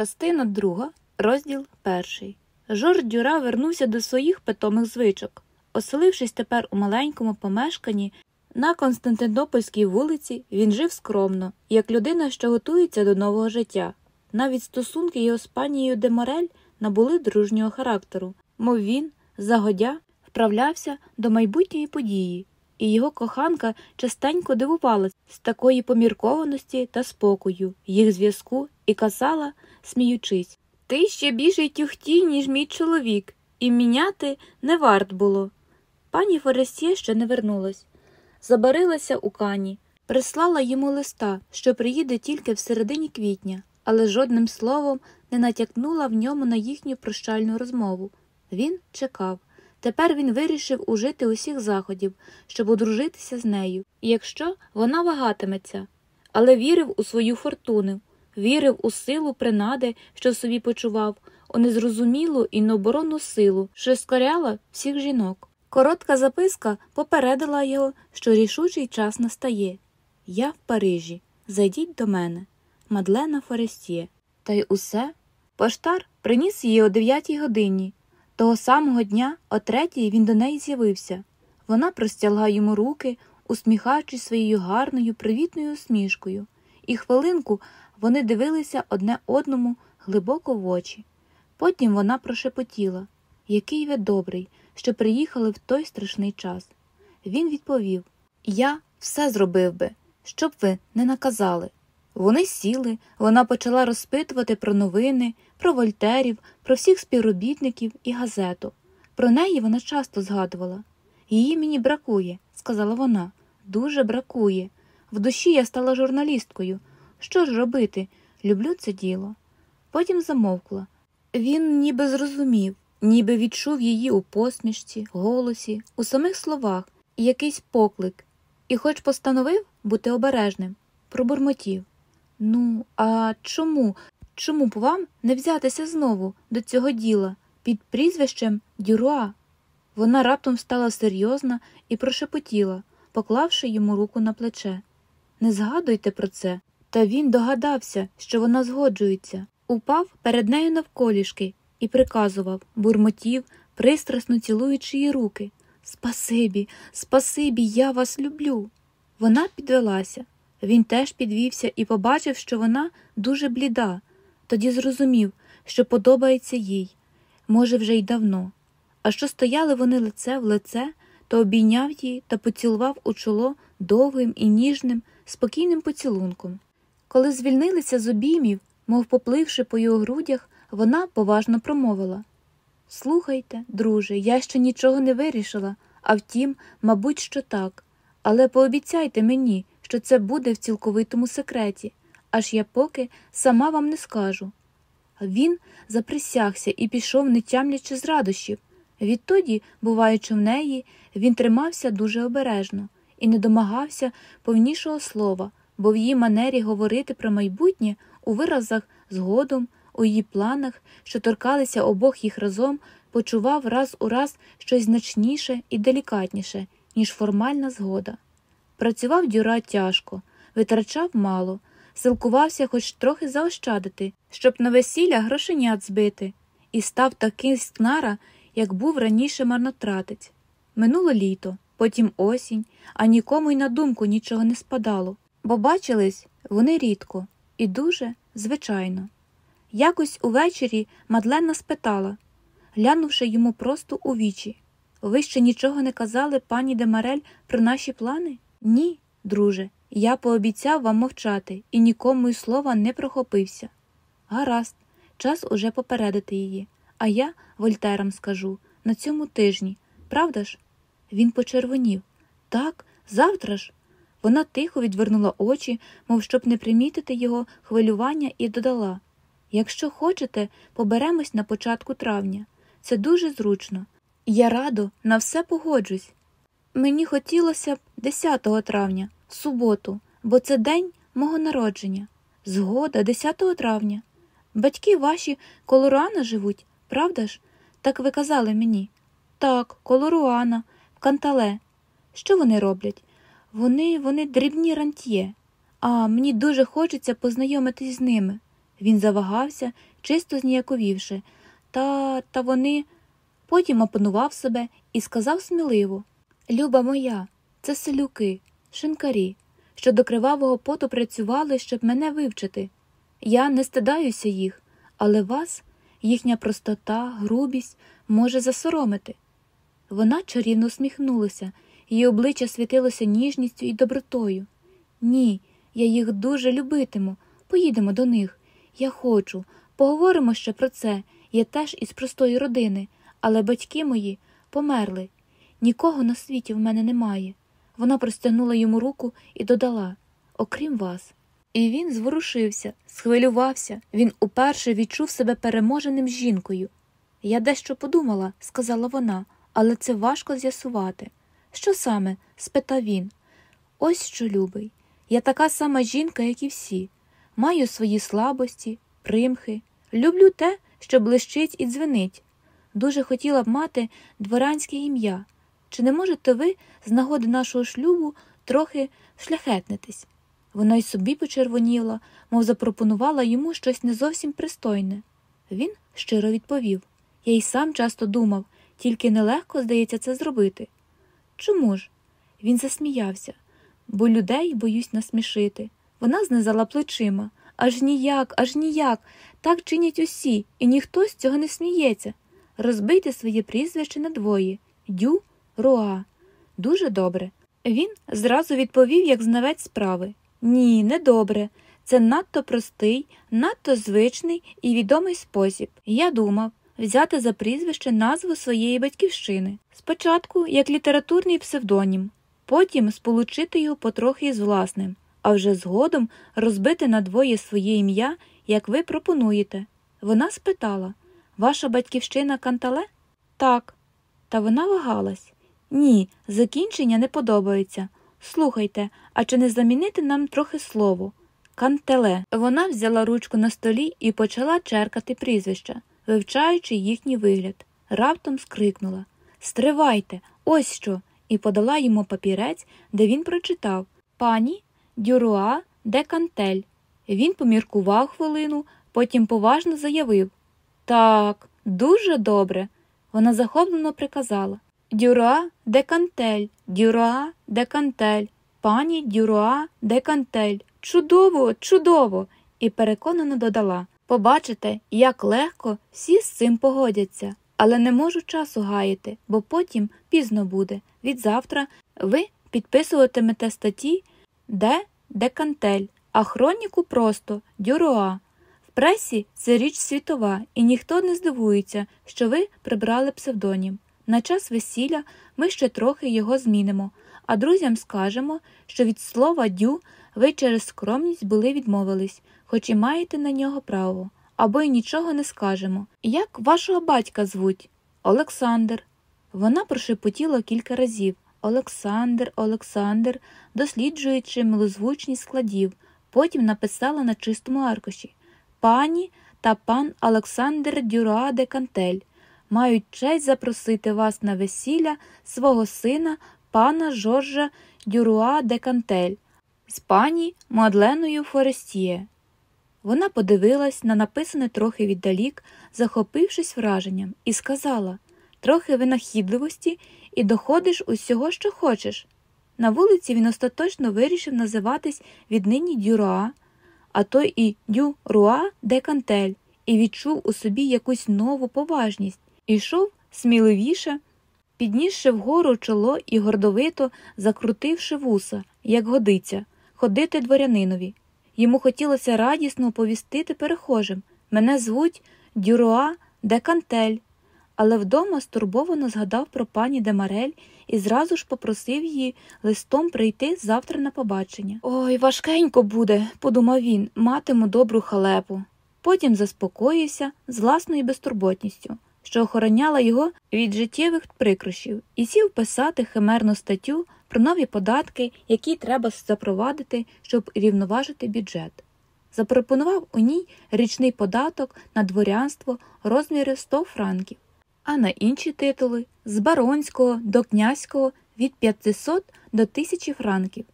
Частина друга, розділ перший. Жорж Дюра вернувся до своїх питомих звичок. Оселившись тепер у маленькому помешканні на Константинопольській вулиці, він жив скромно, як людина, що готується до нового життя. Навіть стосунки його з панією де Морель набули дружнього характеру, мов він, загодя, вправлявся до майбутньої події, і його коханка частенько дивувалась з такої поміркованості та спокою, їх зв'язку, і казала, сміючись Ти ще більший тюхтій, ніж мій чоловік, і міняти не варт було. Пані Форестє ще не вернулась. Забарилася у кані, прислала йому листа, що приїде тільки в середині квітня, але жодним словом не натякнула в ньому на їхню прощальну розмову. Він чекав. Тепер він вирішив ужити усіх заходів, щоб одружитися з нею, якщо вона вагатиметься, але вірив у свою фортуну, вірив у силу принади, що собі почував, у незрозумілу і необоронну силу, що скоряла всіх жінок. Коротка записка попередила його, що рішучий час настає. Я в Парижі. Зайдіть до мене, Мадлена Форестє. Та й усе. Поштар приніс її о дев'ятій годині. Того самого дня, о третій, він до неї з'явився. Вона простягла йому руки, усміхаючись своєю гарною, привітною усмішкою, і хвилинку вони дивилися одне одному глибоко в очі. Потім вона прошепотіла який ви добрий, що приїхали в той страшний час. Він відповів Я все зробив би, щоб ви не наказали. Вони сіли, вона почала розпитувати про новини, про вольтерів, про всіх співробітників і газету. Про неї вона часто згадувала. Її мені бракує, сказала вона, дуже бракує. В душі я стала журналісткою. Що ж робити? Люблю це діло. Потім замовкла. Він ніби зрозумів, ніби відчув її у посмішці, голосі, у самих словах якийсь поклик, і, хоч постановив бути обережним, пробурмотів. Ну, а чому? Чому б вам не взятися знову до цього діла під прізвищем Дюруа? Вона раптом стала серйозна і прошепотіла, поклавши йому руку на плече. Не згадуйте про це. Та він догадався, що вона згоджується, упав перед нею навколішки і приказував, бурмотів, пристрасно цілуючи її руки. Спасибі, спасибі, я вас люблю. Вона підвелася. Він теж підвівся і побачив, що вона дуже бліда, тоді зрозумів, що подобається їй, може, вже й давно. А що стояли вони лице в лице, то обійняв її та поцілував у чоло довгим і ніжним, спокійним поцілунком. Коли звільнилися з обіймів, мов попливши по його грудях, вона поважно промовила Слухайте, друже, я ще нічого не вирішила, а втім, мабуть, що так. Але пообіцяйте мені, що це буде в цілковитому секреті, аж я поки сама вам не скажу. Він заприсягся і пішов, не тямлячи з радощів. Відтоді, буваючи в неї, він тримався дуже обережно і не домагався повнішого слова, бо в її манері говорити про майбутнє у виразах згодом, у її планах, що торкалися обох їх разом, почував раз у раз щось значніше і делікатніше, ніж формальна згода. Працював дюра тяжко, витрачав мало, силкувався хоч трохи заощадити, щоб на весілля грошенят збити, і став такий скнара, як був раніше марнотратець. Минуло літо, потім осінь, а нікому й на думку нічого не спадало, бо бачились вони рідко і дуже звичайно. Якось увечері Мадлена спитала, глянувши йому просто у вічі ви ще нічого не казали, пані Демарель, про наші плани? Ні, друже, я пообіцяв вам мовчати і нікому й слова не прохопився. Гаразд, час уже попередити її, а я Вольтерам скажу на цьому тижні, правда ж? Він почервонів. Так, завтра ж. Вона тихо відвернула очі, мов щоб не примітити його хвилювання, і додала Якщо хочете, поберемось на початку травня. Це дуже зручно. Я радо на все погоджусь. Мені хотілося б 10 травня, суботу, бо це день мого народження. Згода 10 травня. Батьки ваші коло Руана живуть, правда ж? Так ви казали мені. Так, коло Руана, в кантале. Що вони роблять? Вони вони дрібні рантьє, а мені дуже хочеться познайомитись з ними. Він завагався, чисто зніяковівши. Та та вони. Потім опанував себе і сказав сміливо Люба моя, це селюки, шинкарі, що до кривавого поту працювали, щоб мене вивчити. Я не стидаюся їх, але вас, їхня простота, грубість може засоромити. Вона чарівно усміхнулася, її обличчя світилося ніжністю і добротою. Ні, я їх дуже любитиму. Поїдемо до них. Я хочу, поговоримо ще про це. Я теж із простої родини, але батьки мої померли. Нікого на світі в мене немає. Вона простягнула йому руку і додала окрім вас. І він зворушився, схвилювався, він уперше відчув себе переможеним жінкою. Я дещо подумала, сказала вона, але це важко з'ясувати. Що саме? спитав він. Ось що, любий. Я така сама жінка, як і всі. Маю свої слабості, примхи. Люблю те, що блищить і дзвенить. Дуже хотіла б мати дворянське ім'я. Чи не можете ви з нагоди нашого шлюбу трохи шляхетнитись? Вона й собі почервоніла, мов запропонувала йому щось не зовсім пристойне. Він щиро відповів Я й сам часто думав, тільки нелегко, здається, це зробити. Чому ж? Він засміявся, бо людей боюсь насмішити. Вона знизала плечима. Аж ніяк, аж ніяк. Так чинять усі, і ніхто з цього не сміється. Розбийте своє прізвище на двоє Дю Руа. Дуже добре. Він зразу відповів, як знавець справи. Ні, не добре. Це надто простий, надто звичний і відомий спосіб. Я думав взяти за прізвище назву своєї батьківщини. Спочатку як літературний псевдонім, потім сполучити його потрохи з власним, а вже згодом розбити на двоє своє ім'я, як ви пропонуєте. Вона спитала Ваша батьківщина кантале? Так. Та вона вагалась. Ні, закінчення не подобається. Слухайте, а чи не замінити нам трохи слово? Кантеле. Вона взяла ручку на столі і почала черкати прізвища, вивчаючи їхній вигляд. Раптом скрикнула Стривайте, ось що. і подала йому папірець, де він прочитав Пані Дюруа де Кантель. Він поміркував хвилину, потім поважно заявив Так, дуже добре. Вона захоплено приказала Дюруа де Кантель, Дюруа де Кантель, пані Дюруа де Кантель. Чудово, чудово! І переконано додала Побачите, як легко всі з цим погодяться, але не можу часу гаяти, бо потім пізно буде. Відзавтра ви підписуватимете статті де декантель, а хроніку просто дюроа. В пресі це річ світова, і ніхто не здивується, що ви прибрали псевдонім. На час весілля ми ще трохи його змінимо, а друзям скажемо, що від слова дю ви через скромність були відмовились, хоч і маєте на нього право, або й нічого не скажемо. Як вашого батька звуть? Олександр. Вона прошепотіла кілька разів Олександр, Олександр, досліджуючи милозвучність складів, потім написала на чистому аркуші Пані та пан Олександр Дюра де Кантель мають честь запросити вас на весілля свого сина, пана Жоржа Дюруа де Кантель з пані Мадленою Форестіє. Вона подивилась на написане трохи віддалік, захопившись враженням, і сказала трохи винахідливості і доходиш усього, що хочеш. На вулиці він остаточно вирішив називатись віднині Дюруа, а то і Дюруа де Кантель, і відчув у собі якусь нову поважність, ішов сміливіше, піднісши вгору чоло і гордовито закрутивши вуса, як годиться, ходити дворянинові. Йому хотілося радісно оповістити перехожим мене звуть Дюруа де Кантель але вдома стурбовано згадав про пані Демарель і зразу ж попросив її листом прийти завтра на побачення. Ой, важкенько буде, подумав він, матиму добру халепу. Потім заспокоївся з власною безтурботністю, що охороняла його від життєвих прикрощів, і сів писати химерну статтю про нові податки, які треба запровадити, щоб рівноважити бюджет. Запропонував у ній річний податок на дворянство розміри 100 франків а на інші титули з баронського до князького від 500 до 1000 франків,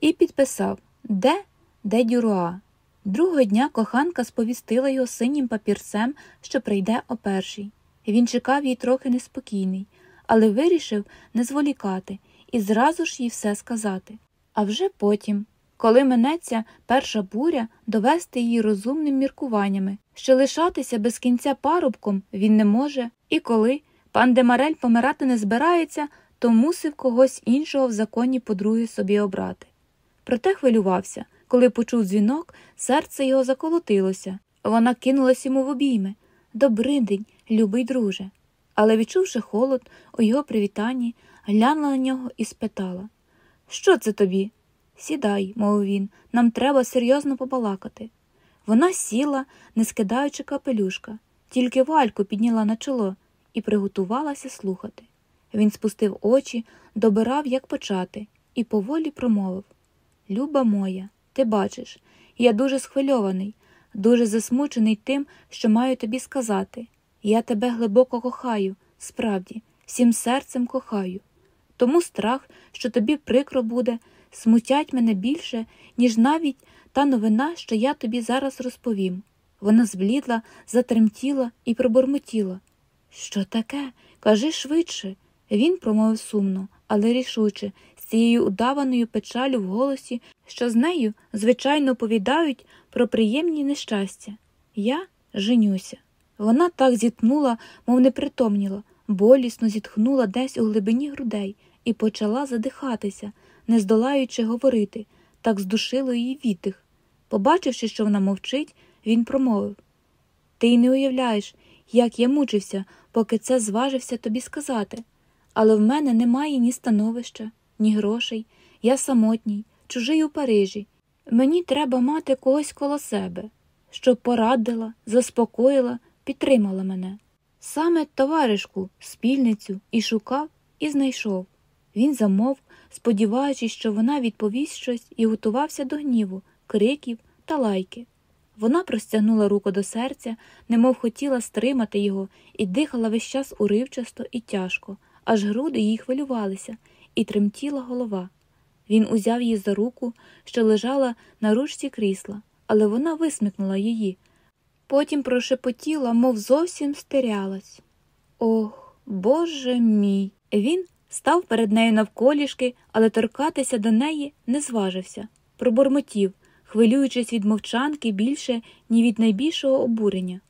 і підписав Де де Дюруа. Другого дня коханка сповістила його синім папірцем, що прийде о першій. Він чекав її трохи неспокійний, але вирішив не зволікати і зразу ж їй все сказати. А вже потім, коли минеться перша буря, довести її розумним міркуваннями, що лишатися без кінця парубком він не може, і коли пан Демарель помирати не збирається, то мусив когось іншого в законі подруги собі обрати. Проте хвилювався. Коли почув дзвінок, серце його заколотилося. Вона кинулась йому в обійми. Добрий день, любий друже. Але, відчувши холод у його привітанні, глянула на нього і спитала Що це тобі? Сідай, мовив він, нам треба серйозно побалакати. Вона сіла, не скидаючи капелюшка, тільки вальку підняла на чоло і приготувалася слухати. Він спустив очі, добирав, як почати, і поволі промовив Люба моя, ти бачиш, я дуже схвильований, дуже засмучений тим, що маю тобі сказати. Я тебе глибоко кохаю, справді, всім серцем кохаю. Тому страх, що тобі прикро буде, смутять мене більше, ніж навіть та новина, що я тобі зараз розповім. Вона зблідла, затремтіла і пробормотіла. Що таке? Кажи швидше. Він промовив сумно, але рішуче, з цією удаваною печалю в голосі, що з нею, звичайно, повідають про приємні нещастя. Я женюся. Вона так зітхнула, мов не притомніла, болісно зітхнула десь у глибині грудей і почала задихатися, не здолаючи говорити, так здушило її віддих. Побачивши, що вона мовчить, він промовив Ти й не уявляєш, як я мучився, поки це зважився тобі сказати. Але в мене немає ні становища, ні грошей, я самотній, чужий у Парижі. Мені треба мати когось коло себе, щоб порадила, заспокоїла, підтримала мене. Саме товаришку, спільницю і шукав, і знайшов. Він замовк, сподіваючись, що вона відповість щось і готувався до гніву, криків та лайки. Вона простягнула руку до серця, немов хотіла стримати його, і дихала весь час уривчасто і тяжко, аж груди їй хвилювалися, і тремтіла голова. Він узяв її за руку, що лежала на ручці крісла, але вона висмикнула її. Потім прошепотіла, мов зовсім стерялась. Ох, Боже мій! Він став перед нею навколішки, але торкатися до неї не зважився, пробормотів, хвилюючись від мовчанки більше, ні від найбільшого обурення.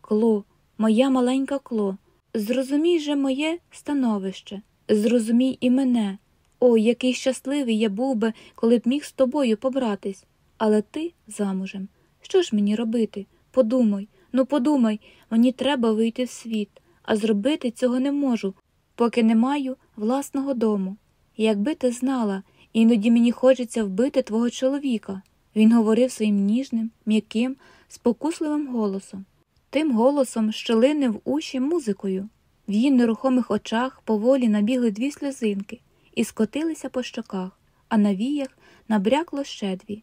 Кло, моя маленька кло, зрозумій же моє становище, зрозумій і мене. О, який щасливий я був би, коли б міг з тобою побратись. Але ти замужем. Що ж мені робити? Подумай, ну подумай, мені треба вийти в світ, а зробити цього не можу, поки не маю власного дому. Якби ти знала, іноді мені хочеться вбити твого чоловіка. Він говорив своїм ніжним, м'яким, спокусливим голосом, тим голосом, що лине в уші музикою. В її нерухомих очах поволі набігли дві сльозинки і скотилися по щоках, а на віях набрякло ще дві.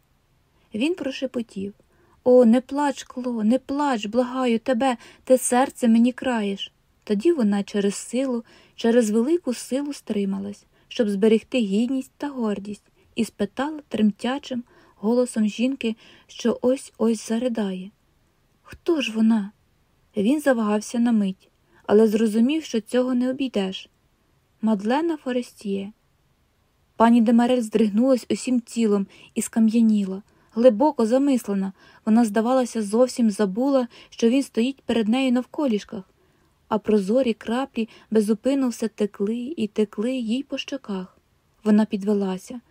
Він прошепотів О, не плач, Кло, не плач, благаю тебе, те серце мені краєш. Тоді вона через силу, через велику силу стрималась, щоб зберегти гідність та гордість, і спитала тремтячим голосом жінки, що ось ось заридає. Хто ж вона? Він завагався на мить, але зрозумів, що цього не обійдеш. Мадлена Форестіє. Пані Демарель здригнулась усім тілом і скам'яніла. Глибоко замислена, вона, здавалося, зовсім забула, що він стоїть перед нею навколішках, а прозорі краплі безупинно все текли і текли їй по щоках. Вона підвелася.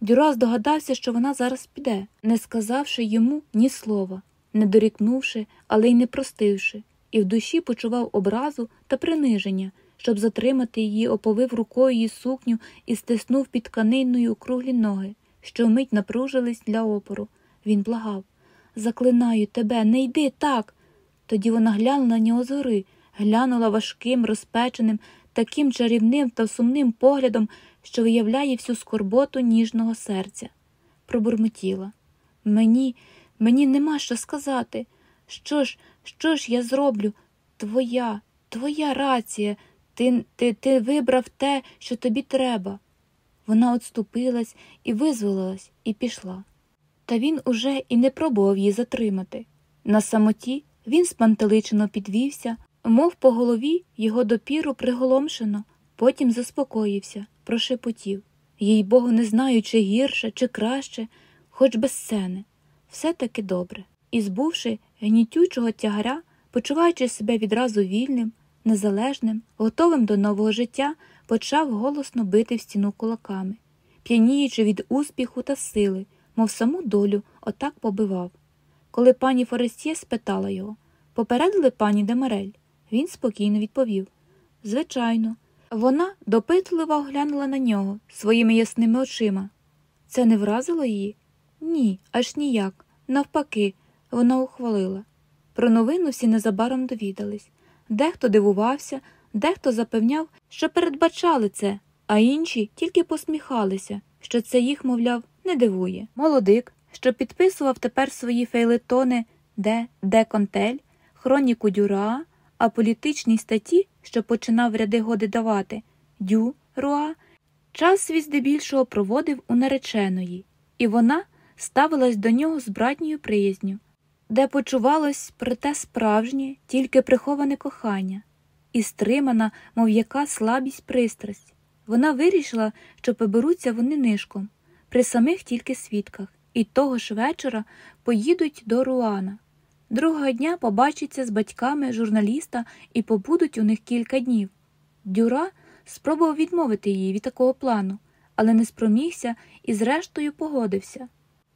Дюра здогадався, що вона зараз піде, не сказавши йому ні слова, не дорікнувши, але й не простивши, і в душі почував образу та приниження, щоб затримати її, оповив рукою її сукню і стиснув під тканиною округлі ноги, що вмить напружились для опору. Він благав Заклинаю тебе, не йди так. Тоді вона глянула на нього згори, глянула важким, розпеченим, таким чарівним та сумним поглядом, що виявляє всю скорботу ніжного серця. Пробурмотіла. Мені, мені нема що сказати. Що ж, що ж я зроблю? Твоя, твоя рація, ти, ти, ти вибрав те, що тобі треба. Вона отступилась і визволилась, і пішла. та він уже і не пробував її затримати. На самоті він спантеличено підвівся, мов по голові його допіру приголомшено, потім заспокоївся, прошепотів. Їй богу, не знаю, чи гірше, чи краще, хоч без сцени. Все таки добре. І збувши гнітючого тягаря, почуваючи себе відразу вільним, незалежним, готовим до нового життя, почав голосно бити в стіну кулаками, п'яніючи від успіху та сили, мов саму долю отак побивав. Коли пані Форестє спитала його, попередили пані Демарель, він спокійно відповів Звичайно, вона допитливо оглянула на нього своїми ясними очима. Це не вразило її? Ні, аж ніяк. Навпаки, вона ухвалила. Про новину всі незабаром довідались. Дехто дивувався, дехто запевняв, що передбачали це, а інші тільки посміхалися, що це їх, мовляв, не дивує. Молодик, що підписував тепер свої фейлетони де де контель, хроніку дюра, а політичні статті, що починав ряди годи давати дю руа, час свій здебільшого проводив у нареченої, і вона ставилась до нього з братньою приязню, де почувалось проте справжнє, тільки приховане кохання, і стримана, мов яка слабість пристрасть. Вона вирішила, що поберуться вони нишком, при самих тільки свідках, і того ж вечора поїдуть до Руана. Другого дня побачаться з батьками журналіста і побудуть у них кілька днів. Дюра спробував відмовити її від такого плану, але не спромігся і, зрештою, погодився.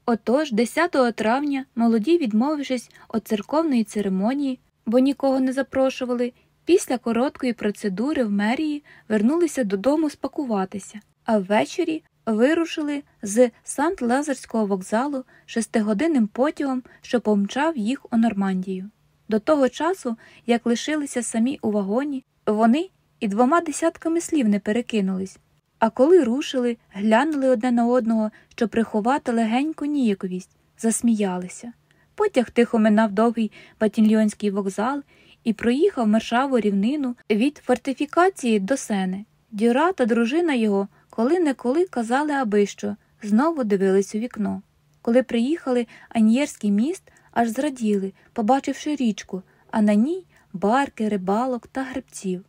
Отож, 10 травня, молоді, відмовившись від церковної церемонії, бо нікого не запрошували, після короткої процедури в мерії вернулися додому спакуватися, а ввечері вирушили з Сант Лазарського вокзалу шестигодинним потягом, що помчав їх у Нормандію. До того часу, як лишилися самі у вагоні, вони і двома десятками слів не перекинулись. А коли рушили, глянули одне на одного, щоб приховати легеньку ніяковість, засміялися. Потяг тихо минав довгий батільйонський вокзал і проїхав мершаву рівнину від фортифікації до сени. Дюра та дружина його коли неколи казали аби що, знову дивились у вікно. Коли приїхали Аньєрський міст, аж зраділи, побачивши річку, а на ній барки, рибалок та гребців.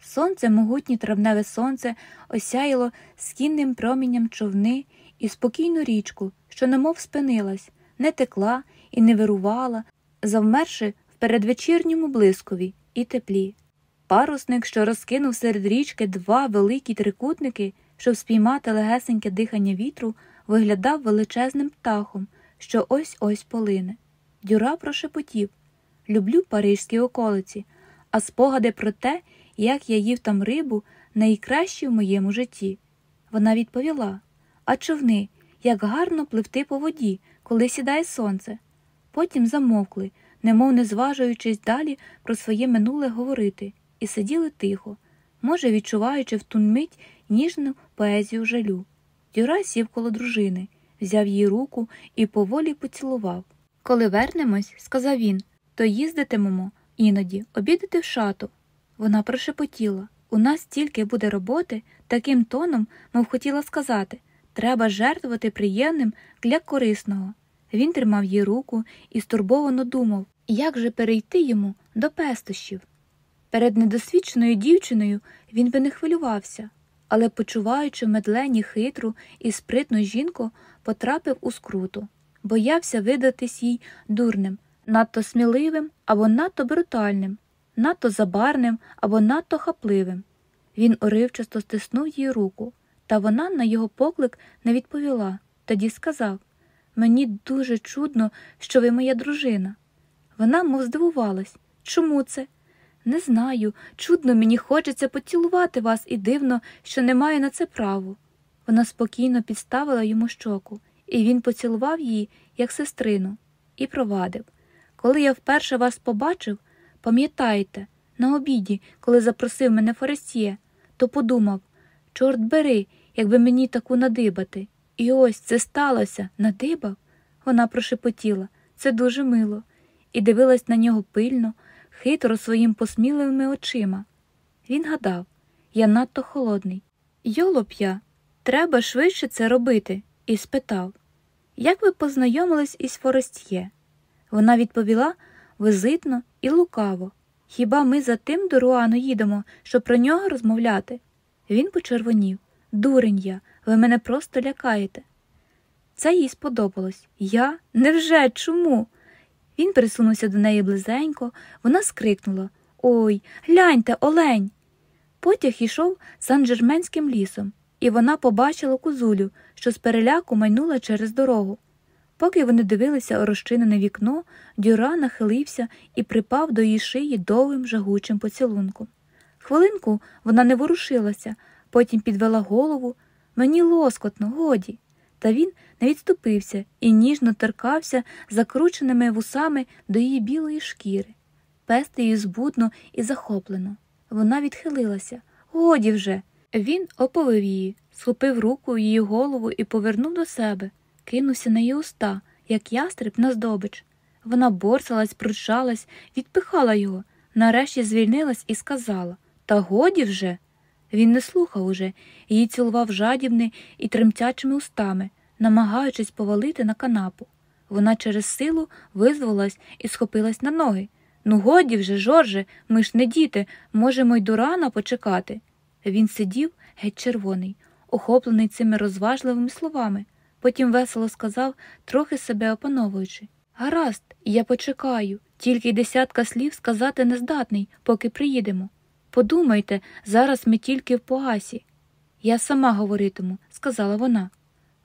Сонце, могутнє травневе сонце, осяяло скінним промінням човни і спокійну річку, що немов спинилась, не текла і не вирувала, завмерши в передвечірньому блискові і теплі. Парусник, що розкинув серед річки два великі трикутники, щоб спіймати легесеньке дихання вітру, виглядав величезним птахом, що ось ось полине. Дюра прошепотів Люблю парижські околиці, а спогади про те, як я їв там рибу, найкращі в моєму житті. Вона відповіла А човни, як гарно пливти по воді, коли сідає сонце. Потім замовкли, немов не зважуючись далі про своє минуле говорити, і сиділи тихо, може, відчуваючи в ту мить ніжну поезію жалю. Дюра сів коло дружини, взяв її руку і поволі поцілував. Коли вернемось, сказав він, то їздитимемо іноді, обідати в шату. Вона прошепотіла у нас стільки буде роботи, таким тоном, мов хотіла сказати треба жертвувати приємним для корисного. Він тримав її руку і стурбовано думав, як же перейти йому до пестощів. Перед недосвідченою дівчиною він би не хвилювався, але, почуваючи медлені хитру і спритну жінку, потрапив у скруту, боявся видатись їй дурним, надто сміливим або надто брутальним, надто забарним або надто хапливим. Він уривчасто стиснув їй руку, та вона на його поклик не відповіла, тоді сказав Мені дуже чудно, що ви моя дружина. Вона мов здивувалась. Чому це? Не знаю. Чудно мені хочеться поцілувати вас і дивно, що не маю на це право. Вона спокійно підставила йому щоку, і він поцілував її, як сестрину, і провадив. Коли я вперше вас побачив, пам'ятаєте, на обіді, коли запросив мене Форестіє, то подумав чорт бери, якби мені таку надибати. І ось це сталося, надибав. Вона прошепотіла це дуже мило, і дивилась на нього пильно хитро своїм посміливими очима. Він гадав я надто холодний. Йолоп я, треба швидше це робити, і спитав як ви познайомились із Форестє? Вона відповіла визитно і лукаво. Хіба ми за тим до Руану їдемо, щоб про нього розмовляти? Він почервонів. Дурень я, ви мене просто лякаєте. Це їй сподобалось. Я? Невже? Чому? Він присунувся до неї близенько, вона скрикнула Ой, гляньте, олень. Потяг ішов Сан-Джерменським лісом, і вона побачила кузулю, що з переляку майнула через дорогу. Поки вони дивилися у розчинене вікно, Дюра нахилився і припав до її шиї довгим жагучим поцілунком. Хвилинку вона не ворушилася, потім підвела голову. Мені лоскотно, годі. Та він не відступився і ніжно торкався закрученими вусами до її білої шкіри. Пести її збудно і захоплено. Вона відхилилася. Годі вже. Він оповив її, схопив руку її голову і повернув до себе, кинувся на її уста, як ястреб на здобич. Вона борсалась, пручалась, відпихала його, нарешті звільнилась і сказала Та годі вже. Він не слухав уже, її цілував жадібне і тремтячими устами, намагаючись повалити на канапу. Вона через силу визволилась і схопилась на ноги. Ну, годі вже, Жорже, ми ж не діти, можемо й до рана почекати. Він сидів геть червоний, охоплений цими розважливими словами. Потім весело сказав, трохи себе опановуючи Гаразд, я почекаю, тільки десятка слів сказати не здатний, поки приїдемо. Подумайте, зараз ми тільки в погасі. Я сама говоритиму, сказала вона.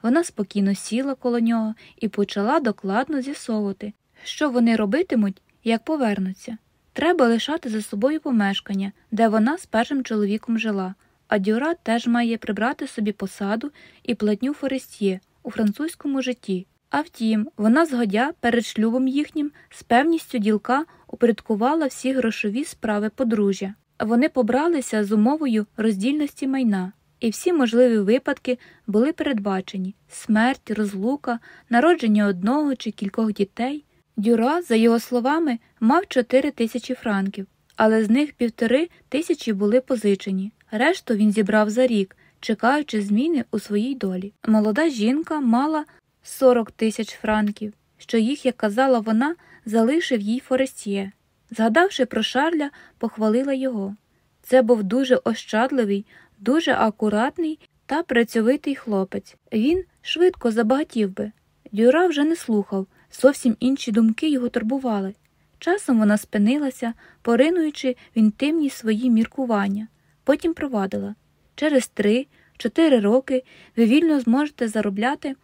Вона спокійно сіла коло нього і почала докладно з'ясовувати, що вони робитимуть, як повернуться. Треба лишати за собою помешкання, де вона з першим чоловіком жила, а Дюра теж має прибрати собі посаду і платню Форестє у французькому житті. А втім, вона згодя перед шлюбом їхнім з певністю ділка упорядкувала всі грошові справи подружжя. Вони побралися з умовою роздільності майна, і всі можливі випадки були передбачені смерть, розлука, народження одного чи кількох дітей. Дюра, за його словами, мав 4 тисячі франків, але з них півтори тисячі були позичені. Решту він зібрав за рік, чекаючи зміни у своїй долі. Молода жінка мала 40 тисяч франків, що їх, як казала вона, залишив їй Форестіє. Згадавши про Шарля, похвалила його. Це був дуже ощадливий, дуже акуратний та працьовитий хлопець. Він швидко забагатів би. Дюра вже не слухав, зовсім інші думки його турбували. Часом вона спинилася, поринуючи в інтимні свої міркування, потім провадила через три-чотири роки ви вільно зможете заробляти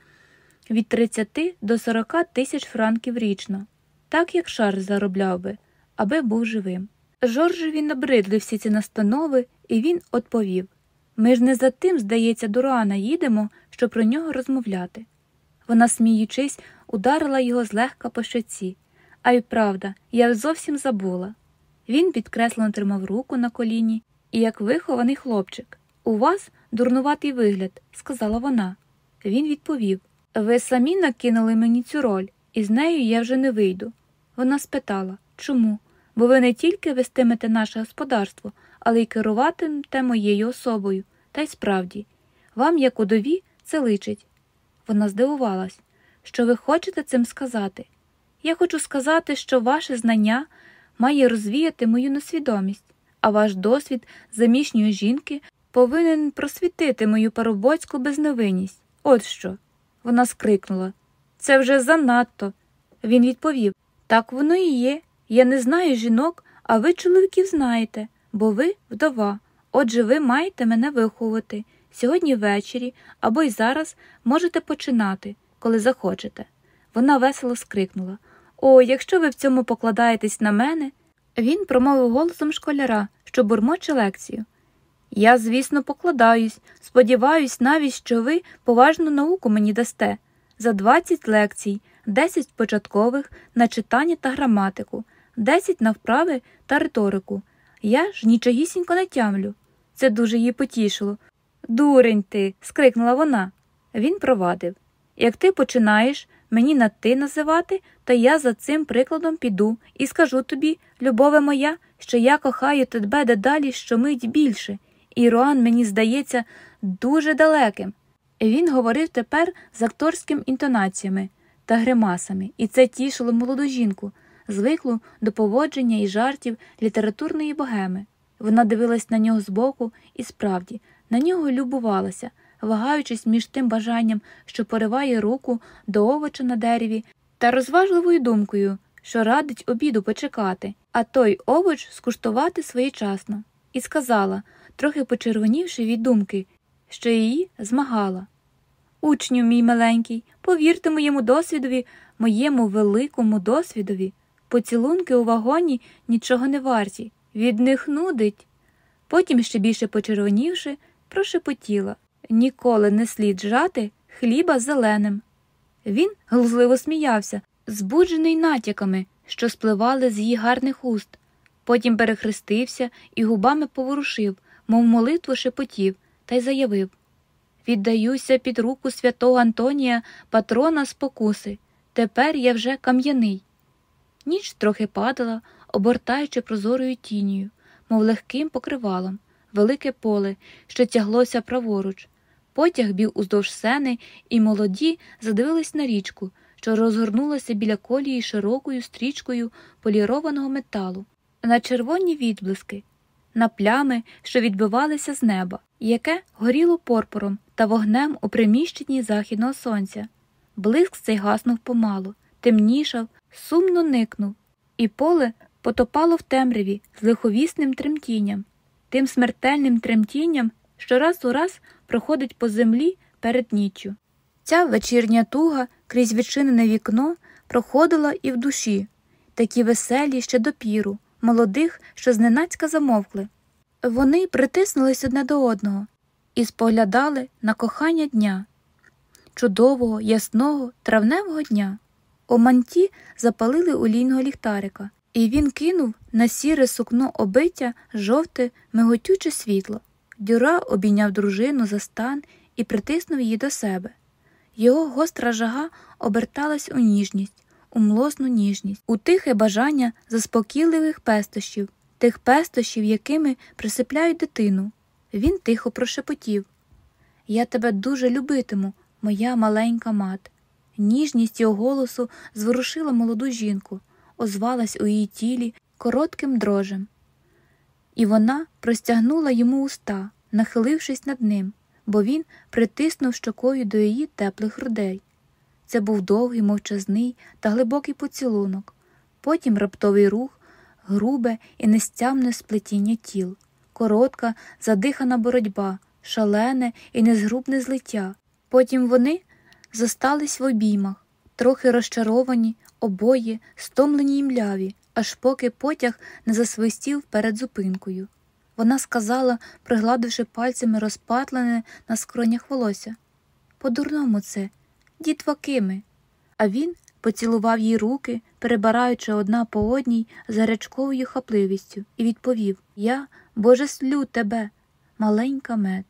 від 30 до 40 тисяч франків річно, так як Шар заробляв би, аби був живим. Жоржеві набридли всі ці настанови, і він відповів Ми ж не за тим, здається, до Руана їдемо, щоб про нього розмовляти. Вона, сміючись, ударила його злегка по щоці. А й правда, я зовсім забула. Він підкреслено тримав руку на коліні і, як вихований хлопчик, у вас дурнуватий вигляд, сказала вона. Він відповів Ви самі накинули мені цю роль, і з нею я вже не вийду. Вона спитала чому? Бо ви не тільки вестимете наше господарство, але й керуватимете моєю особою, та й справді, вам, як удові, це личить. Вона здивувалась, що ви хочете цим сказати. Я хочу сказати, що ваше знання має розвіяти мою несвідомість, а ваш досвід заміжньої жінки повинен просвітити мою парубоцьку безневинність. От що. Вона скрикнула. Це вже занадто. Він відповів так воно і є. Я не знаю жінок, а ви чоловіків знаєте, бо ви вдова. Отже, ви маєте мене виховувати. Сьогодні ввечері або й зараз можете починати, коли захочете. Вона весело скрикнула О, якщо ви в цьому покладаєтесь на мене. Він промовив голосом школяра, що бурмоче лекцію. Я, звісно, покладаюсь, сподіваюсь навіть, що ви поважну науку мені дасте за 20 лекцій, 10 початкових на читання та граматику, 10 на вправи та риторику. Я ж нічогісінько не тямлю. Це дуже її потішило. Дурень ти. скрикнула вона. Він провадив. Як ти починаєш мені на ти називати, то я за цим прикладом піду і скажу тобі, любове моя, що я кохаю тебе дедалі щомить більше, і Руан мені здається дуже далеким. Він говорив тепер з акторськими інтонаціями та гримасами, і це тішило молоду жінку, звиклу до поводження і жартів літературної богеми. Вона дивилась на нього збоку і справді на нього любувалася, вагаючись між тим бажанням, що пориває руку до овоча на дереві, та розважливою думкою, що радить обіду почекати, а той овоч скуштувати своєчасно, і сказала, трохи почервонівши від думки, що її змагала. Учню, мій маленький, повірте моєму досвідові, моєму великому досвідові, поцілунки у вагоні нічого не варті, від них нудить. Потім, ще більше почервонівши, прошепотіла ніколи не слід жати хліба зеленим. Він глузливо сміявся, збуджений натяками, що спливали з її гарних уст. Потім перехрестився і губами поворушив, мов молитву шепотів, та й заявив Віддаюся під руку святого Антонія, патрона спокуси. Тепер я вже кам'яний. Ніч трохи падала, обертаючи прозорою тінію, мов легким покривалом, велике поле, що тяглося праворуч. Потяг бів уздовж сени, і молоді задивились на річку, що розгорнулася біля колії широкою стрічкою полірованого металу, на червоні відблиски, на плями, що відбивалися з неба, яке горіло порпором та вогнем у приміщенні західного сонця. Блиск цей гаснув помалу, темнішав, сумно никнув, і поле потопало в темряві з лиховісним тремтінням, тим смертельним тремтінням, що раз у раз проходить по землі перед ніччю. Ця вечірня туга крізь відчинене вікно проходила і в душі, такі веселі ще допіру, молодих, що зненацька замовкли. Вони притиснулись одне до одного і споглядали на кохання дня, чудового, ясного, травневого дня. У манті запалили олійного ліхтарика, і він кинув на сіре сукно обиття жовте, миготюче світло. Дюра обійняв дружину за стан і притиснув її до себе. Його гостра жага оберталась у ніжність, у млосну ніжність, у тихе бажання заспокійливих пестощів, тих пестощів, якими присипляють дитину. Він тихо прошепотів Я тебе дуже любитиму, моя маленька мат. Ніжність його голосу зворушила молоду жінку, озвалась у її тілі коротким дрожем. І вона простягнула йому уста, нахилившись над ним, бо він притиснув щокою до її теплих грудей. Це був довгий, мовчазний та глибокий поцілунок, потім раптовий рух, грубе і нестямне сплетіння тіл, коротка, задихана боротьба, шалене і незгрубне злиття. Потім вони зостались в обіймах, трохи розчаровані, обоє, стомлені й мляві, аж поки потяг не засвистів перед зупинкою. Вона сказала, пригладивши пальцями розпатлене на скронях волосся По-дурному це, дітвакими. А він поцілував їй руки, перебираючи одна по одній з гарячковою хапливістю, і відповів Я божеслю тебе, маленька мед.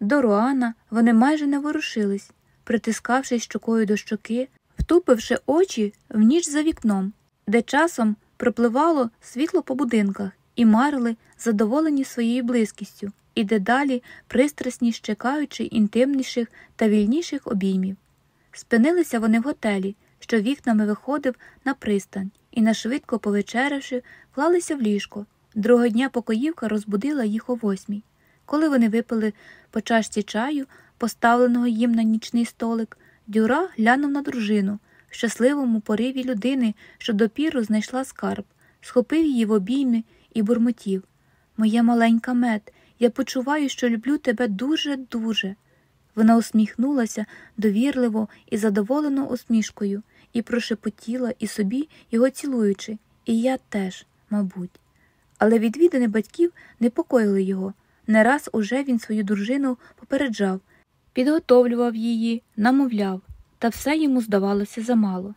До Руана вони майже не ворушились, притискавшись щокою до щоки, втупивши очі в ніч за вікном, де часом пропливало світло по будинках і марили, задоволені своєю близькістю, і дедалі пристрасніше чекаючи інтимніших та вільніших обіймів. Спинилися вони в готелі, що вікнами виходив на пристань, і, нашвидко повечеривши, клалися в ліжко. Другого дня покоївка розбудила їх о восьмій. Коли вони випили по чашці чаю, поставленого їм на нічний столик, Дюра глянув на дружину в щасливому пориві людини, що допіру знайшла скарб, схопив її в обійми і бурмотів. Моя маленька мед, я почуваю, що люблю тебе дуже-дуже. Вона усміхнулася довірливо і задоволено усмішкою, і прошепотіла і собі його цілуючи, і я теж, мабуть. Але відвідини батьків непокоїли його. Не раз уже він свою дружину попереджав, підготовлював її, намовляв, та все йому здавалося замало.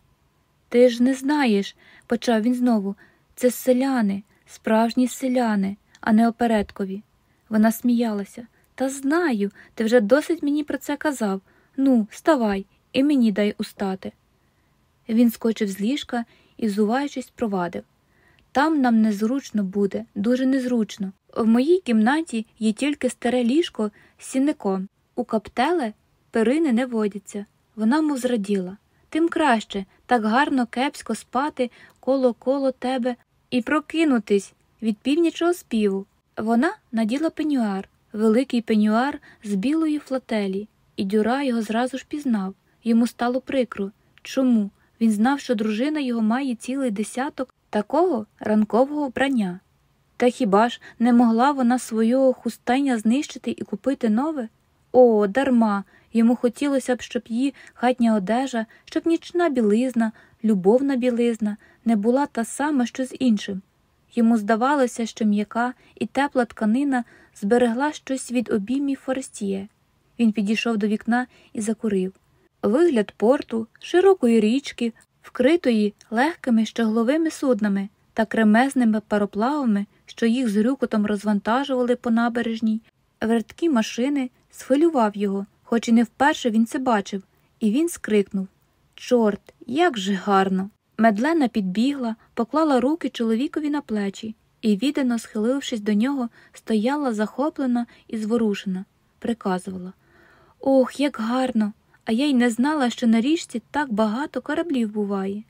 Ти ж не знаєш, почав він знову, це селяни, справжні селяни, а не опередкові. Вона сміялася. Та знаю, ти вже досить мені про це казав. Ну, вставай, і мені дай устати. Він скочив з ліжка і, зуваючись, провадив. Там нам незручно буде, дуже незручно. В моїй кімнаті є тільки старе ліжко з сінником. У каптеле перини не водяться. Вона мов зраділа. Тим краще, так гарно кепсько спати коло коло тебе і прокинутись від північого співу. Вона наділа пенюар, великий пенюар з білої флателі, і Дюра його зразу ж пізнав. Йому стало прикро. Чому? Він знав, що дружина його має цілий десяток такого ранкового вбрання. Та хіба ж не могла вона свого хустання знищити і купити нове? О, дарма! Йому хотілося б, щоб її хатня одежа, щоб нічна білизна, любовна білизна не була та сама, що з іншим. Йому здавалося, що м'яка і тепла тканина зберегла щось від обіймів Форестіє. Він підійшов до вікна і закурив. Вигляд порту, широкої річки, вкритої легкими щогловими суднами та кремезними пароплавами, що їх з грюкотом розвантажували по набережній, верткі машини схвилював його, хоч і не вперше він це бачив, і він скрикнув Чорт, як же гарно! Медлена підбігла, поклала руки чоловікові на плечі і, віддано схилившись до нього, стояла захоплена і зворушена, приказувала Ох, як гарно! А я й не знала, що на річці так багато кораблів буває.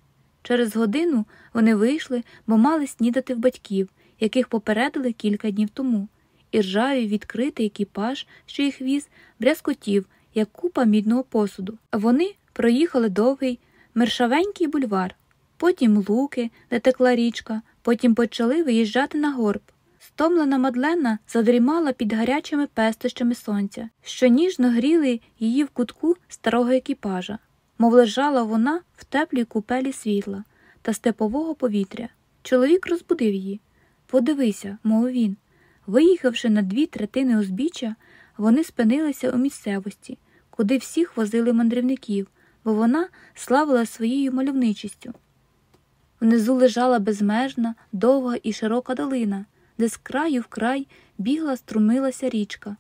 Через годину вони вийшли, бо мали снідати в батьків, яких попередили кілька днів тому, і ржавий відкритий екіпаж, що їх віз, брязкотів, як купа мідного посуду. Вони проїхали довгий мершавенький бульвар, потім луки, де текла річка, потім почали виїжджати на горб. Стомлена Мадлена задрімала під гарячими пестощами сонця, що ніжно гріли її в кутку старого екіпажа, мов лежала вона в теплій купелі світла та степового повітря. Чоловік розбудив її. Подивися, мов він. Виїхавши на дві третини узбіччя, вони спинилися у місцевості, куди всіх возили мандрівників, бо вона славила своєю мальовничістю. Внизу лежала безмежна, довга і широка долина, де з краю в край бігла, струмилася річка.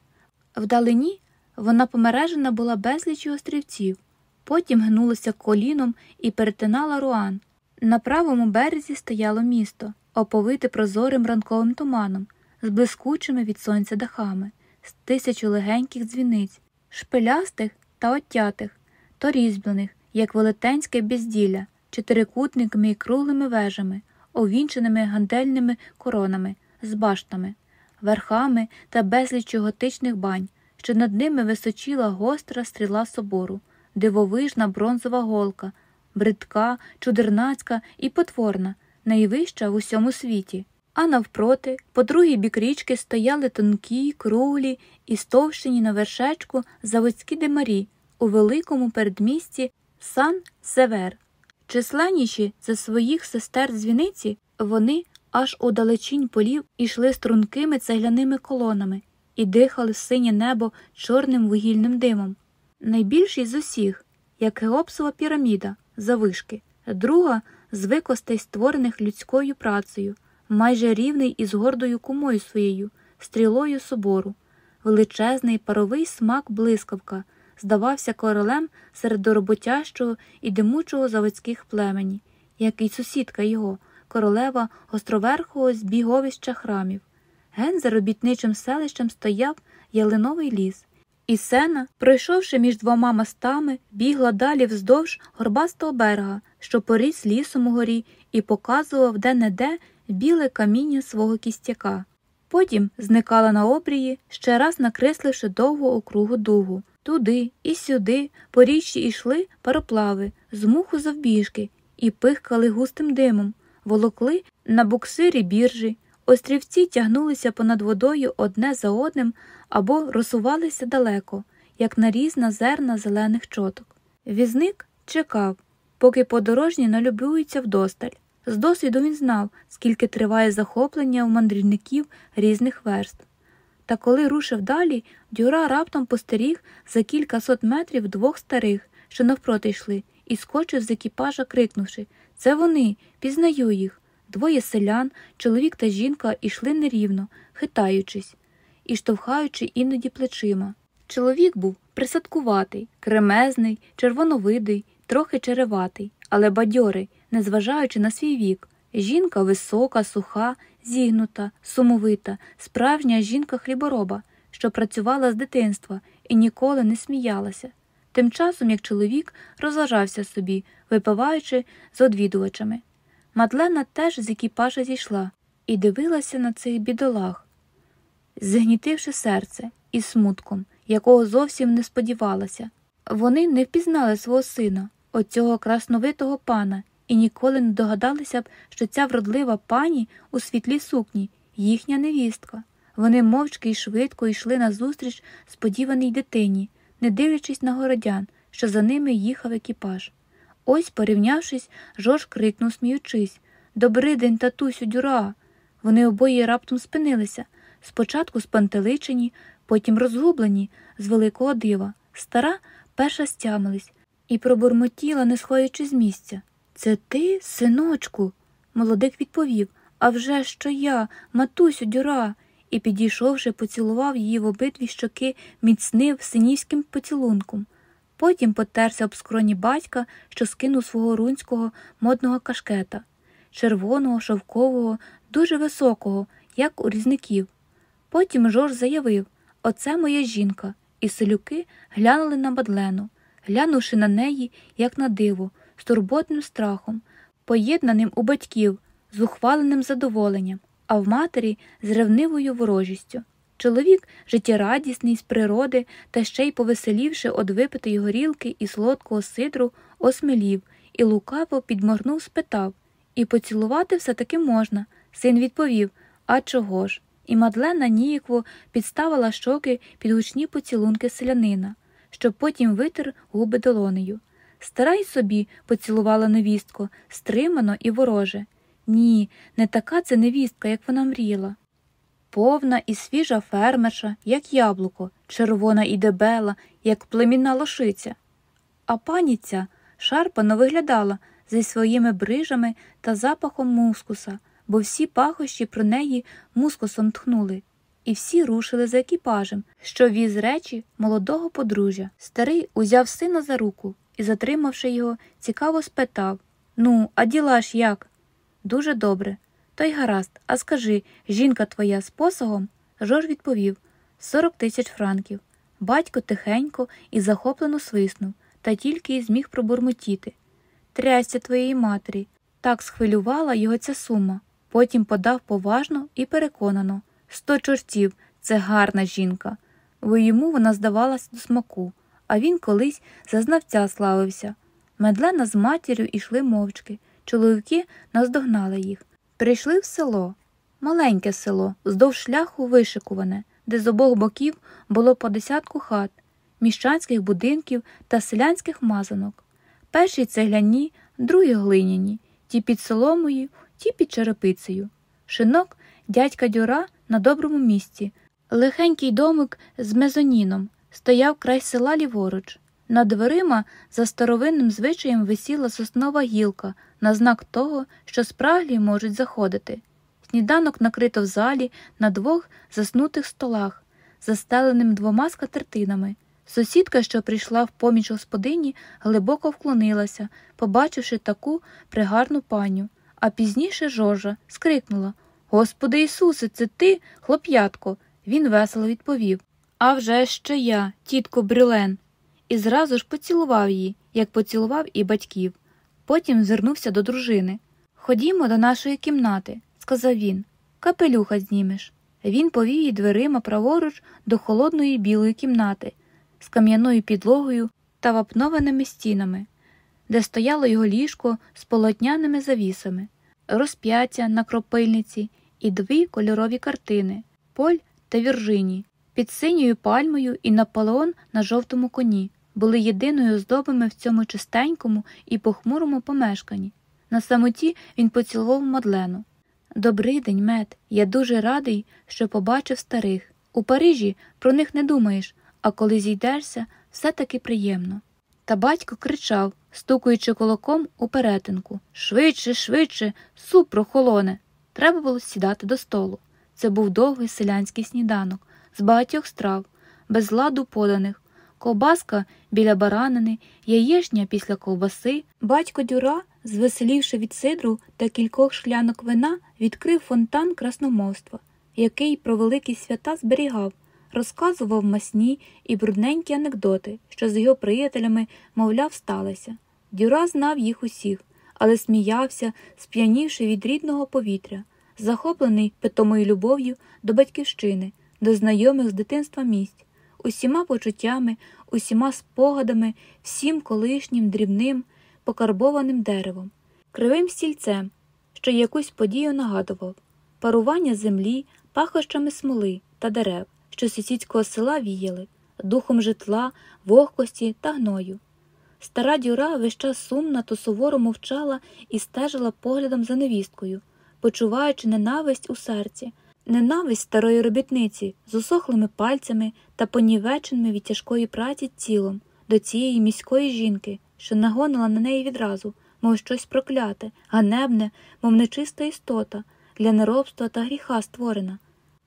Вдалині вона помережена була безлічі острівців, потім гнулася коліном і перетинала руан. На правому березі стояло місто, оповите прозорим ранковим туманом, з блискучими від сонця дахами, з тисячу легеньких дзвіниць, шпилястих та оттятих, то різьблених, як велетенське безділля, чотирикутниками і круглими вежами, овінченими гантельними коронами, з баштами, верхами та безліччю готичних бань, що над ними височіла гостра стріла собору, дивовижна бронзова голка, бридка, чудернацька і потворна, найвища в усьому світі. А навпроти, по другий бік річки стояли тонкі, круглі і стовщені на вершечку заводські димарі у великому передмісті Сан Север. Численніші за своїх сестер дзвіниці, вони аж у далечінь полів ішли стрункими цегляними колонами і дихали в синє небо чорним вугільним димом. Найбільший з усіх, як Геопсова піраміда, завишки, друга з викостей, створених людською працею, майже рівний із гордою кумою своєю, стрілою собору, величезний паровий смак блискавка здавався королем серед дороботящого і димучого заводських племені, як і сусідка його, королева гостроверхого збіговища храмів. Ген за робітничим селищем стояв ялиновий ліс, і сена, пройшовши між двома мостами, бігла далі вздовж горбастого берега, що поріс лісом у горі, і показував де-не-де біле каміння свого кістяка. Потім зникала на обрії, ще раз накресливши довгу округу дугу. Туди і сюди по річці йшли пароплави, з муху завбіжки, і пихкали густим димом, волокли на буксирі біржі, острівці тягнулися понад водою одне за одним або розсувалися далеко, як нарізна зерна зелених чоток. Візник чекав, поки подорожні налюбуються вдосталь. З досвіду він знав, скільки триває захоплення у мандрівників різних верств. Та коли рушив далі, Дюра раптом постеріг за кілька сот метрів двох старих, що навпроти йшли, і скочив з екіпажа, крикнувши Це вони, пізнаю їх. Двоє селян, чоловік та жінка йшли нерівно, хитаючись і штовхаючи іноді плечима. Чоловік був присадкуватий, кремезний, червоновидий, трохи череватий, але бадьорий, незважаючи на свій вік. Жінка висока, суха, зігнута, сумовита, справжня жінка хлібороба, що працювала з дитинства і ніколи не сміялася. тим часом як чоловік розважався собі, випиваючи з одвідувачами. Мадлена теж з екіпажа зійшла і дивилася на цих бідолах, згнітивши серце і смутком, якого зовсім не сподівалася. Вони не впізнали свого сина, оцього красновитого пана, і ніколи не догадалися б, що ця вродлива пані у світлій сукні їхня невістка. Вони мовчки й швидко йшли назустріч сподіваній дитині, не дивлячись на городян, що за ними їхав екіпаж. Ось, порівнявшись, Жорж крикнув, сміючись Добрий день, татусю, дюра. Вони обоє раптом спинилися, спочатку спантеличені, потім розгублені з великого дива. Стара перша стямилась і пробурмотіла, не сходячи з місця. Це ти, синочку? Молодик відповів «А вже що я, матусю, дюра і, підійшовши, поцілував її в обидві щоки міцним синівським поцілунком. Потім потерся об скроні батька, що скинув свого рунського модного кашкета, червоного, шовкового, дуже високого, як у різників. Потім Жорж заявив Оце моя жінка, і селюки глянули на Бадлену, глянувши на неї, як на диво, з турботним страхом, поєднаним у батьків, з ухваленим задоволенням а в матері з ревнивою ворожістю. Чоловік, життєрадісний з природи, та ще й повеселівши од випитої горілки і солодкого сидру, осмелів і лукаво підморгнув, спитав І поцілувати все таки можна. Син відповів А чого ж? І Мадлена ніякво підставила щоки під гучні поцілунки селянина, щоб потім витер губи долонею. Старай собі, поцілувала невістко, стримано і вороже. Ні, не така це невістка, як вона мріяла. Повна і свіжа фермерша, як яблуко, червона і дебела, як племінна лошиця. А паніця шарпано виглядала зі своїми брижами та запахом мускуса, бо всі пахощі про неї мускусом тхнули, і всі рушили за екіпажем, що віз речі молодого подружжя. Старий узяв сина за руку і, затримавши його, цікаво спитав Ну, а діла ж як? Дуже добре. То й гаразд, а скажи, жінка твоя з посогом? Жорж відповів сорок тисяч франків. Батько тихенько і захоплено свиснув, та тільки й зміг пробурмотіти. Трясся твоєї матері. Так схвилювала його ця сума. Потім подав поважно і переконано сто чортів це гарна жінка. бо йому вона здавалась до смаку, а він колись за знавця славився. Медлена з матір'ю ішли мовчки. Чоловіки наздогнали їх. Прийшли в село, маленьке село, здовж шляху вишикуване, де з обох боків було по десятку хат, міщанських будинків та селянських мазанок. Перші цегляні, другі глиняні, ті під соломою, ті під черепицею. Шинок дядька Дюра на доброму місці, лихенький домик з мезоніном, стояв край села ліворуч. Над дверима за старовинним звичаєм висіла соснова гілка на знак того, що спраглі можуть заходити. Сніданок накрито в залі на двох заснутих столах, застеленим двома скатертинами. Сусідка, що прийшла в поміч господині, глибоко вклонилася, побачивши таку пригарну паню, а пізніше Жоржа скрикнула Господи Ісусе, це ти, хлоп'ятко. Він весело відповів «А вже ще я, тітко Брюлен і зразу ж поцілував її, як поцілував і батьків. Потім звернувся до дружини. Ходімо до нашої кімнати, сказав він. Капелюха знімеш. Він повів її дверима праворуч до холодної білої кімнати з кам'яною підлогою та вапнованими стінами, де стояло його ліжко з полотняними завісами, розп'яття на кропильниці і дві кольорові картини Поль та Віржині, під синьою пальмою і Наполеон на жовтому коні були єдиною оздобами в цьому чистенькому і похмурому помешканні. На самоті він поцілував Мадлену. Добрий день, мед. Я дуже радий, що побачив старих. У Парижі про них не думаєш, а коли зійдешся, все таки приємно. Та батько кричав, стукаючи кулаком у перетинку Швидше, швидше, суп прохолоне. Треба було сідати до столу. Це був довгий селянський сніданок з багатьох страв, без ладу поданих, ковбаска біля баранини, яєшня після ковбаси. Батько Дюра, звеселівши від сидру та кількох шлянок вина, відкрив фонтан красномовства, який про великі свята зберігав, розказував масні і брудненькі анекдоти, що з його приятелями, мовляв, сталися. Дюра знав їх усіх, але сміявся, сп'янівши від рідного повітря, захоплений питомою любов'ю до батьківщини, до знайомих з дитинства місць, усіма почуттями, усіма спогадами, всім колишнім, дрібним, покарбованим деревом, кривим стільцем, що якусь подію нагадував, парування землі, пахощами смоли та дерев, що сусідського села віяли, духом житла, вогкості та гною. Стара дюра весь час сумна то суворо мовчала і стежила поглядом за невісткою, почуваючи ненависть у серці, ненависть старої робітниці з усохлими пальцями та понівеченими від тяжкої праці тілом до цієї міської жінки, що нагонила на неї відразу, мов щось прокляте, ганебне, мов нечиста істота, для неробства та гріха створена.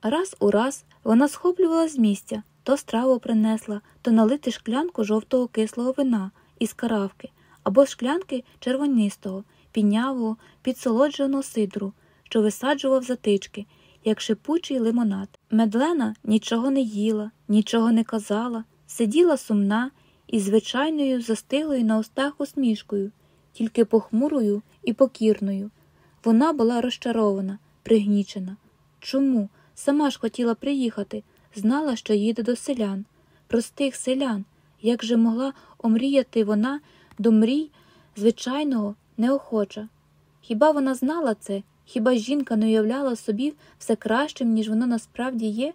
Раз у раз вона схоплювала з місця, то страву принесла, то налити шклянку жовтого кислого вина із каравки або шклянки червонистого, пінявого, підсолодженого сидру, що висаджував затички, як шипучий лимонад. Медлена нічого не їла, нічого не казала, сиділа сумна і звичайною застиглою на устах усмішкою, тільки похмурою і покірною. Вона була розчарована, пригнічена. Чому? Сама ж хотіла приїхати, знала, що їде до селян, простих селян, як же могла омріяти вона до мрій звичайного неохоча. Хіба вона знала це, хіба жінка не уявляла собі все кращим, ніж воно насправді є?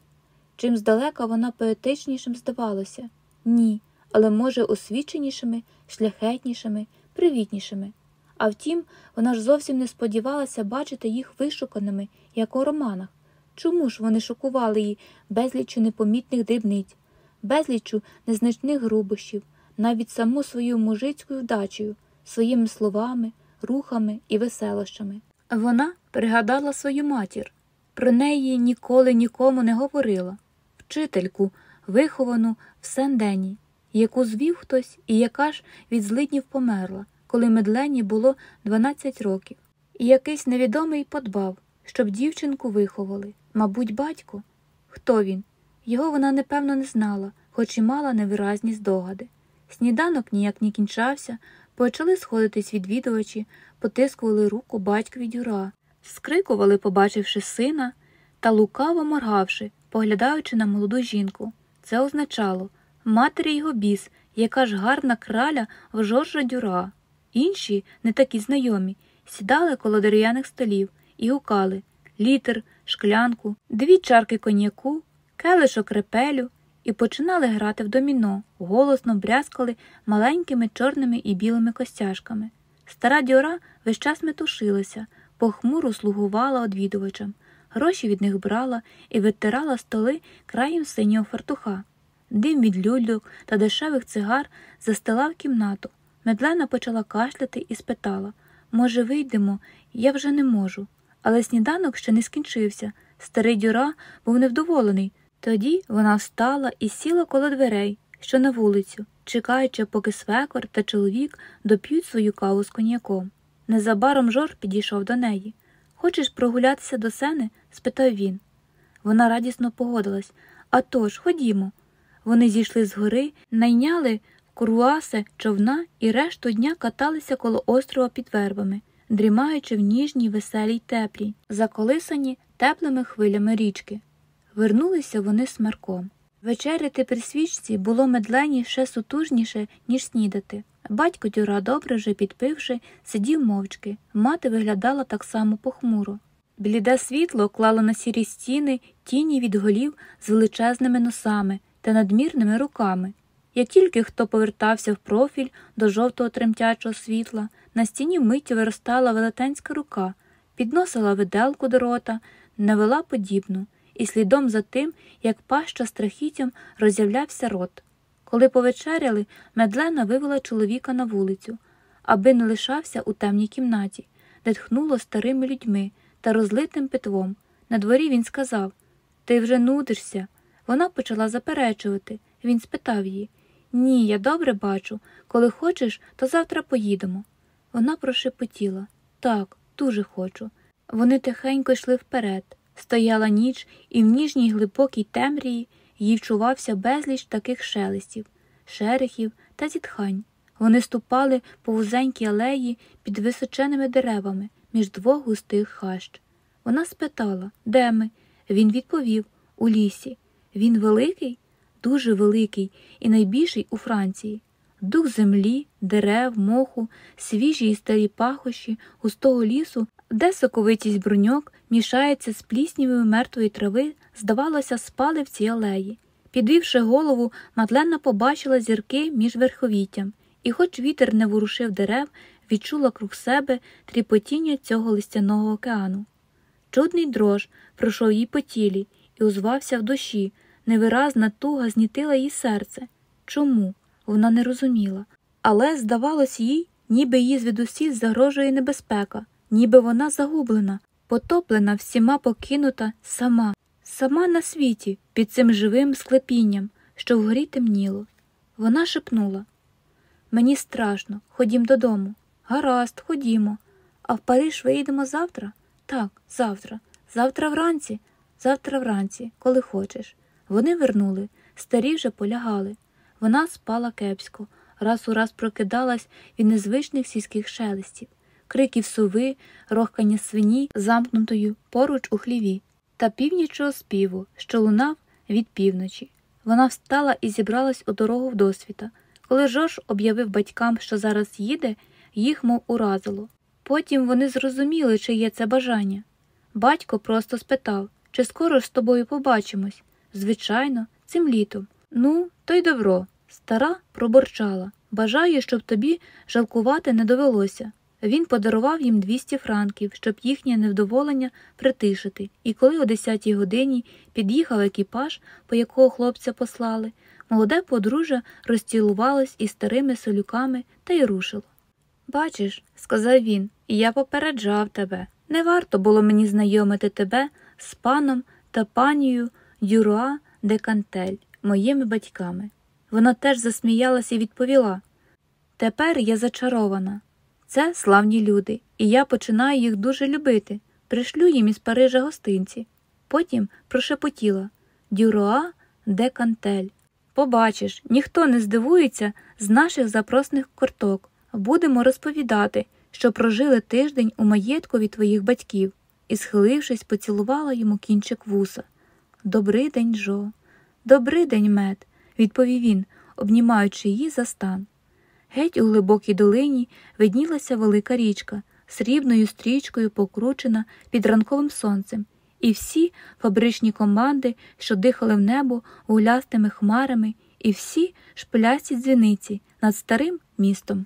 Чим здалека вона поетичнішим здавалося? Ні, але, може, освіченішими, шляхетнішими, привітнішими. А втім, вона ж зовсім не сподівалася бачити їх вишуканими, як у романах. Чому ж вони шокували її безліччю непомітних дрібниць, безліччю незначних грубощів, навіть саму свою мужицькою вдачею, своїми словами, рухами і веселощами? Вона пригадала свою матір. Про неї ніколи нікому не говорила вчительку, виховану в Сендені, яку звів хтось і яка ж від злиднів померла, коли медлені було 12 років, і якийсь невідомий подбав, щоб дівчинку виховали. Мабуть, батько? Хто він? Його вона непевно не знала, хоч і мала невиразні здогади. Сніданок ніяк не кінчався, почали сходитись відвідувачі, потискували руку батькові дюра, скрикували, побачивши сина, та лукаво моргавши, поглядаючи на молоду жінку. Це означало матері його біс, яка ж гарна краля в Жоржа дюра. Інші, не такі знайомі, сідали коло дерев'яних столів і гукали літер, шклянку, дві чарки коньяку, келишок репелю і починали грати в доміно, голосно брязкали маленькими чорними і білими костяшками. Стара дьора весь час метушилася, похмуро слугувала одвідувачам, гроші від них брала і витирала столи краєм синього фартуха. Дим від люльок та дешевих цигар застилав кімнату. Медлена почала кашляти і спитала Може, вийдемо? Я вже не можу. Але сніданок ще не скінчився. Старий дюра був невдоволений. Тоді вона встала і сіла коло дверей, що на вулицю, чекаючи, поки свекор та чоловік доп'ють свою каву з коньяком. Незабаром Жор підійшов до неї. Хочеш прогулятися до сени? спитав він. Вона радісно погодилась. «А тож, ходімо. Вони зійшли з гори, найняли в круасе човна і решту дня каталися коло острова під вербами дрімаючи в ніжній, веселій теплій, заколисані теплими хвилями річки. Вернулися вони смарком. Вечеряти при свічці було медлені ще сутужніше, ніж снідати. Батько Дюра, добре вже підпивши, сидів мовчки, мати виглядала так само похмуро. Бліде світло клало на сірі стіни тіні від голів з величезними носами та надмірними руками. Як тільки хто повертався в профіль до жовтого тремтячого світла, на стіні миттю виростала велетенська рука, підносила виделку до рота, навела подібну, і слідом за тим, як паща страхіттям роз'являвся рот. Коли повечеряли, медлена вивела чоловіка на вулицю, аби не лишався у темній кімнаті, де тхнуло старими людьми та розлитим питвом. На дворі він сказав Ти вже нудишся. Вона почала заперечувати. Він спитав її Ні, я добре бачу. Коли хочеш, то завтра поїдемо. Вона прошепотіла так, дуже хочу. Вони тихенько йшли вперед. Стояла ніч, і в ніжній глибокій темрії їй вчувався безліч таких шелестів, шерехів та зітхань. Вони ступали по вузенькій алеї під височеними деревами між двох густих хащ. Вона спитала, де ми? Він відповів у лісі. Він великий, дуже великий і найбільший у Франції. Дух землі, дерев, моху, свіжі і старі пахощі, густого лісу, де соковитість бруньок мішається з пліснівою мертвої трави, здавалося, спали в цій алеї. Підвівши голову, Мадлена побачила зірки між верховіттям, і, хоч вітер не ворушив дерев, відчула круг себе тріпотіння цього листяного океану. Чудний дрож пройшов їй по тілі і узвався в душі, невиразна туга знітила її серце. Чому? Вона не розуміла, але, здавалось їй, ніби її звідусіль загрожує небезпека, ніби вона загублена, потоплена, всіма покинута, сама, сама на світі, під цим живим склепінням, що вгорі темніло. Вона шепнула Мені страшно, ходім додому. Гаразд, ходімо. А в Париж виїдемо завтра? Так, завтра. Завтра вранці, завтра вранці, коли хочеш. Вони вернули, старі вже полягали. Вона спала кепсько, раз у раз прокидалась від незвичних сільських шелестів, криків сови, рохкання свині, замкнутою поруч у хліві, та північого співу, що лунав від півночі. Вона встала і зібралась у дорогу в досвіта. Коли Жорж об'явив батькам, що зараз їде, їх мов уразило. Потім вони зрозуміли, чи є це бажання. Батько просто спитав, чи скоро ж з тобою побачимось. Звичайно, цим літом. Ну, то й добро. Стара проборчала. Бажаю, щоб тобі жалкувати не довелося. Він подарував їм 200 франків, щоб їхнє невдоволення притишити, і коли о 10 годині під'їхав екіпаж, по якого хлопця послали, молоде подружжя розцілувалось із старими солюками та й рушило. Бачиш, сказав він, я попереджав тебе. Не варто було мені знайомити тебе з паном та панією Дюруа де Кантель, моїми батьками. Вона теж засміялася і відповіла Тепер я зачарована. Це славні люди, і я починаю їх дуже любити. Пришлю їм із Парижа гостинці. Потім прошепотіла Дюруа де Кантель. Побачиш, ніхто не здивується з наших запросних корток. Будемо розповідати, що прожили тиждень у маєтку від твоїх батьків, і, схилившись, поцілувала йому кінчик вуса. Добрий день, Жо. Добрий день, мед, відповів він, обнімаючи її за стан. Геть у глибокій долині виднілася велика річка, срібною стрічкою покручена під ранковим сонцем, і всі фабричні команди, що дихали в небо гулястими хмарами, і всі шпилясті дзвіниці над старим містом.